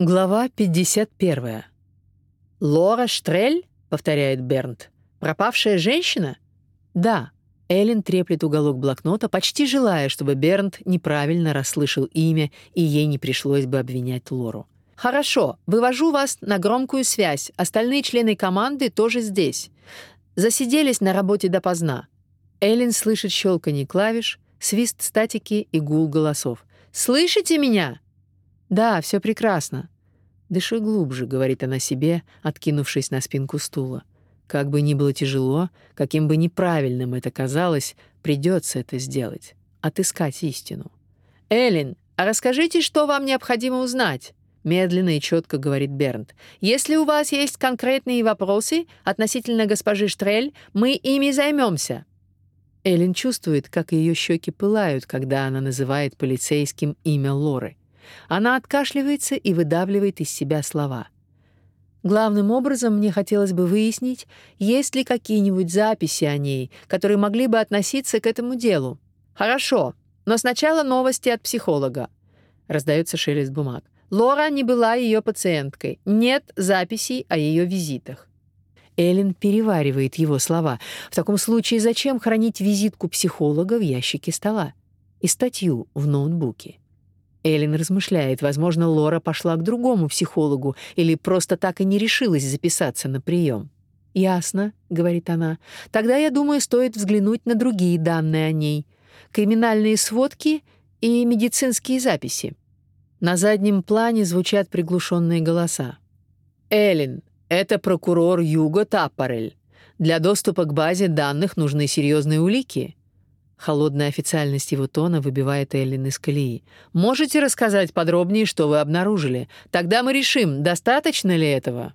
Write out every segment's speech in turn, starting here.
Глава 51. «Лора Штрель?» — повторяет Бернт. «Пропавшая женщина?» «Да». Эллен треплет уголок блокнота, почти желая, чтобы Бернт неправильно расслышал имя, и ей не пришлось бы обвинять Лору. «Хорошо, вывожу вас на громкую связь. Остальные члены команды тоже здесь. Засиделись на работе допоздна». Эллен слышит щелканье клавиш, свист статики и гул голосов. «Слышите меня?» «Да, все прекрасно». «Дыши глубже», — говорит она себе, откинувшись на спинку стула. Как бы ни было тяжело, каким бы неправильным это казалось, придется это сделать. Отыскать истину. «Эллен, а расскажите, что вам необходимо узнать?» Медленно и четко говорит Бернт. «Если у вас есть конкретные вопросы относительно госпожи Штрель, мы ими займемся». Эллен чувствует, как ее щеки пылают, когда она называет полицейским имя Лоры. Она откашливается и выдавливает из себя слова. Главным образом мне хотелось бы выяснить, есть ли какие-нибудь записи о ней, которые могли бы относиться к этому делу. Хорошо, но сначала новости от психолога. Раздается шелест бумаг. Лора не была ее пациенткой. Нет записей о ее визитах. Эллен переваривает его слова. В таком случае зачем хранить визитку психолога в ящике стола и статью в ноутбуке? Эллен размышляет, возможно, Лора пошла к другому психологу или просто так и не решилась записаться на прием. «Ясно», — говорит она. «Тогда, я думаю, стоит взглянуть на другие данные о ней. Криминальные сводки и медицинские записи». На заднем плане звучат приглушенные голоса. «Эллен, это прокурор Юго Таппарель. Для доступа к базе данных нужны серьезные улики. Холодная официальность его тона выбивает Эллен из колеи. «Можете рассказать подробнее, что вы обнаружили? Тогда мы решим, достаточно ли этого?»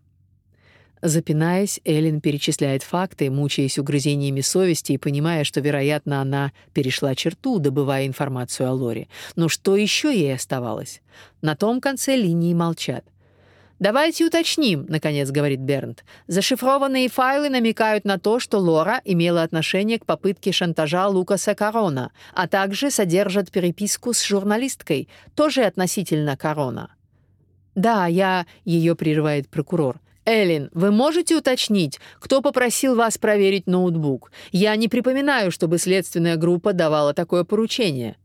Запинаясь, Эллен перечисляет факты, мучаясь угрызениями совести и понимая, что, вероятно, она перешла черту, добывая информацию о Лоре. Но что еще ей оставалось? На том конце линии молчат. «Давайте уточним», — наконец говорит Бернт. «Зашифрованные файлы намекают на то, что Лора имела отношение к попытке шантажа Лукаса Корона, а также содержат переписку с журналисткой, тоже относительно Корона». «Да, я...» — ее прерывает прокурор. «Эллен, вы можете уточнить, кто попросил вас проверить ноутбук? Я не припоминаю, чтобы следственная группа давала такое поручение».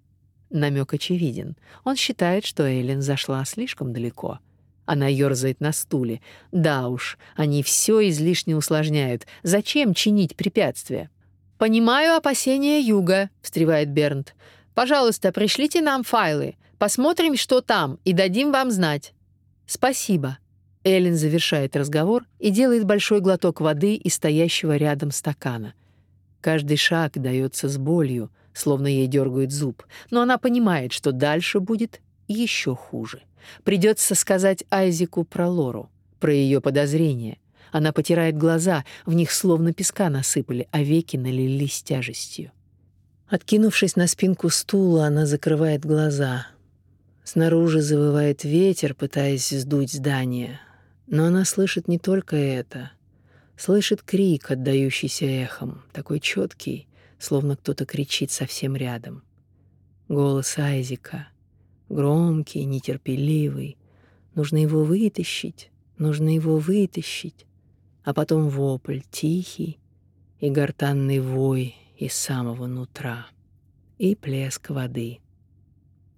Намек очевиден. Он считает, что Эллен зашла слишком далеко. Она ёрзает на стуле. Да уж, они все излишне усложняют. Зачем чинить препятствия? «Понимаю опасения Юга», — встревает Бернт. «Пожалуйста, пришлите нам файлы. Посмотрим, что там, и дадим вам знать». «Спасибо». Эллен завершает разговор и делает большой глоток воды из стоящего рядом стакана. Каждый шаг дается с болью, словно ей дергают зуб, но она понимает, что дальше будет еще хуже. Придется сказать Айзику про Лору, про ее подозрения. Она потирает глаза, в них словно песка насыпали, а веки налились тяжестью. Откинувшись на спинку стула, она закрывает глаза. Снаружи завывает ветер, пытаясь сдуть здание. Но она слышит не только это. Слышит крик, отдающийся эхом, такой четкий, словно кто-то кричит совсем рядом. Голос Айзика — громкий, нетерпеливый. Нужно его вытащить, нужно его вытащить. А потом вопль тихий и гортанный вой из самого нутра. И плеск воды.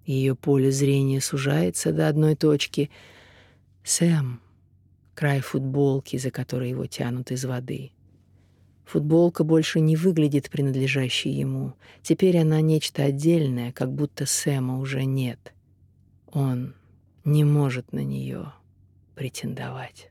Ее поле зрения сужается до одной точки. Сэм. Край футболки, за которой его тянут из воды. Футболка больше не выглядит принадлежащей ему. Теперь она нечто отдельное, как будто Сэма уже нет — он не может на нее претендовать.